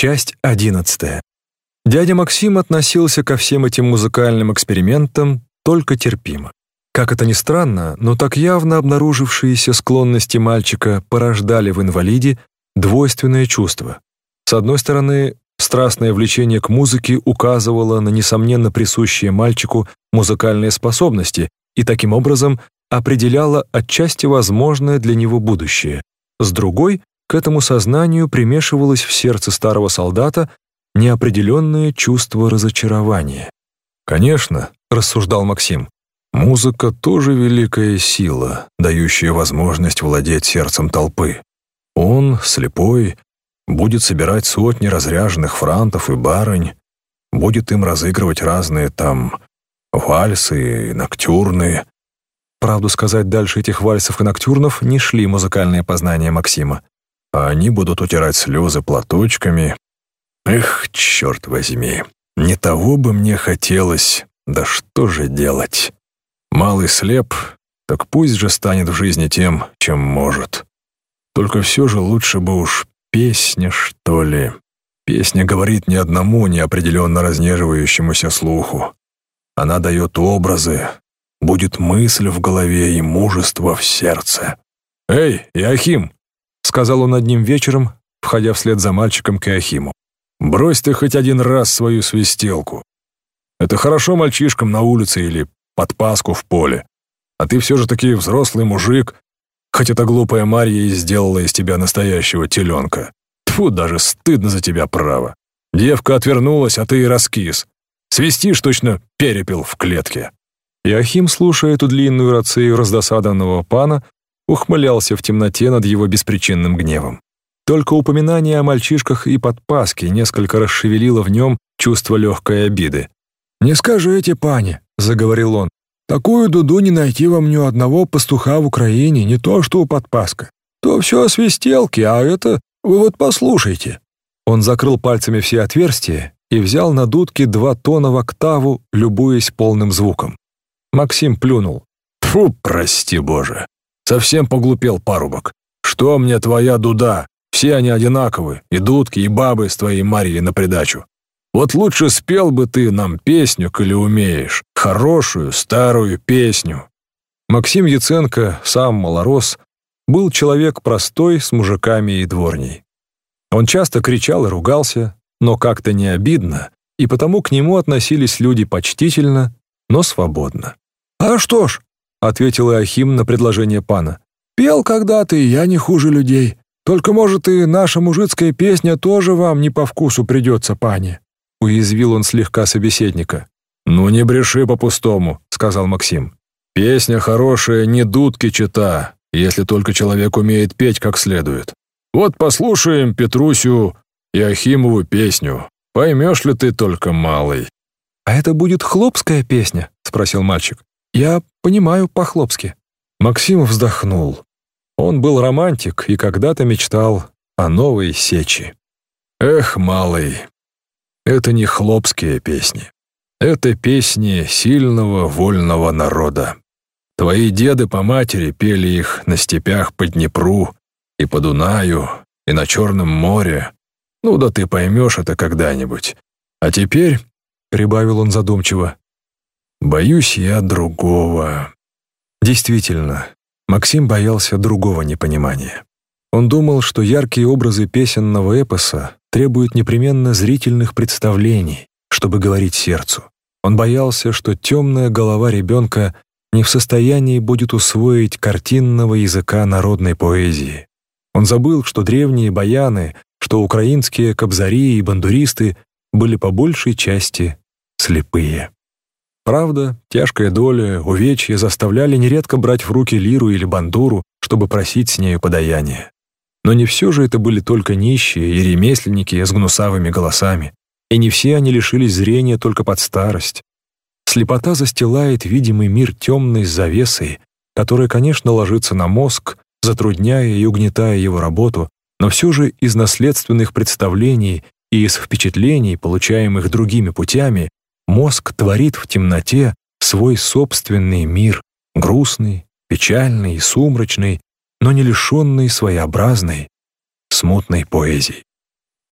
Часть одиннадцатая. Дядя Максим относился ко всем этим музыкальным экспериментам только терпимо. Как это ни странно, но так явно обнаружившиеся склонности мальчика порождали в инвалиде двойственное чувство. С одной стороны, страстное влечение к музыке указывало на несомненно присущие мальчику музыкальные способности и таким образом определяло отчасти возможное для него будущее. С другой, к этому сознанию примешивалось в сердце старого солдата неопределенное чувство разочарования. «Конечно», — рассуждал Максим, «музыка тоже великая сила, дающая возможность владеть сердцем толпы. Он, слепой, будет собирать сотни разряженных франтов и барынь, будет им разыгрывать разные там вальсы и ноктюрны. Правду сказать, дальше этих вальсов и ноктюрнов не шли музыкальные познания Максима. А они будут утирать слезы платочками. Эх, черт возьми, не того бы мне хотелось, да что же делать? Малый слеп, так пусть же станет в жизни тем, чем может. Только все же лучше бы уж песня, что ли. Песня говорит ни одному неопределенно разнеживающемуся слуху. Она дает образы, будет мысль в голове и мужество в сердце. «Эй, Иохим!» — сказал он одним вечером, входя вслед за мальчиком к. «Брось ты хоть один раз свою свистелку. Это хорошо мальчишкам на улице или под паску в поле. А ты все же таки взрослый мужик, хоть эта глупая Марья и сделала из тебя настоящего теленка. Тьфу, даже стыдно за тебя, право. Девка отвернулась, а ты и раскис. Свистишь точно перепел в клетке». Иохим, слушая эту длинную рацию раздосаданного пана, ухмылялся в темноте над его беспричинным гневом. Только упоминание о мальчишках и подпаске несколько расшевелило в нем чувство легкой обиды. «Не скажите, пане», — заговорил он, «такую дуду не найти вам ни одного пастуха в Украине, не то что у подпаска. То все свистелки, а это вы вот послушайте». Он закрыл пальцами все отверстия и взял на дудке два тона в октаву, любуясь полным звуком. Максим плюнул. «Фу, прости боже! Совсем поглупел парубок. Что мне твоя дуда? Все они одинаковы, и дудки, и бабы с твоей Марьей на придачу. Вот лучше спел бы ты нам песню, коли умеешь. Хорошую, старую песню». Максим Яценко, сам малорос, был человек простой, с мужиками и дворней. Он часто кричал и ругался, но как-то не обидно, и потому к нему относились люди почтительно, но свободно. «А что ж», — ответил Иохим на предложение пана, «пел когда-то, и я не хуже людей. Только, может, и наша мужицкая песня тоже вам не по вкусу придется, пане». Уязвил он слегка собеседника. «Ну не бреши по-пустому», — сказал Максим. «Песня хорошая, не дудки чита, если только человек умеет петь как следует. Вот послушаем Петрусю Иохимову песню. Поймешь ли ты только, малый?» «А это будет хлопская песня?» — спросил мальчик. «Я понимаю по-хлопски». Максим вздохнул. Он был романтик и когда-то мечтал о новой сечи. «Эх, малый, это не хлопские песни. Это песни сильного вольного народа. Твои деды по матери пели их на степях по Днепру и по Дунаю, и на Черном море, ну да ты поймешь это когда-нибудь. А теперь, — прибавил он задумчиво, — боюсь я другого. Действительно, Максим боялся другого непонимания. Он думал, что яркие образы песенного эпоса требуют непременно зрительных представлений, чтобы говорить сердцу. Он боялся, что темная голова ребенка не в состоянии будет усвоить картинного языка народной поэзии. Он забыл, что древние баяны что украинские кобзари и бандуристы были по большей части слепые. Правда, тяжкая доля, увечья заставляли нередко брать в руки лиру или бандуру, чтобы просить с нею подаяние. Но не все же это были только нищие и ремесленники с гнусавыми голосами, и не все они лишились зрения только под старость. Слепота застилает видимый мир темной завесой, которая, конечно, ложится на мозг, затрудняя и угнетая его работу, но все же из наследственных представлений и из впечатлений, получаемых другими путями, мозг творит в темноте свой собственный мир, грустный, печальный и сумрачный, но не лишенный своеобразной, смутной поэзии.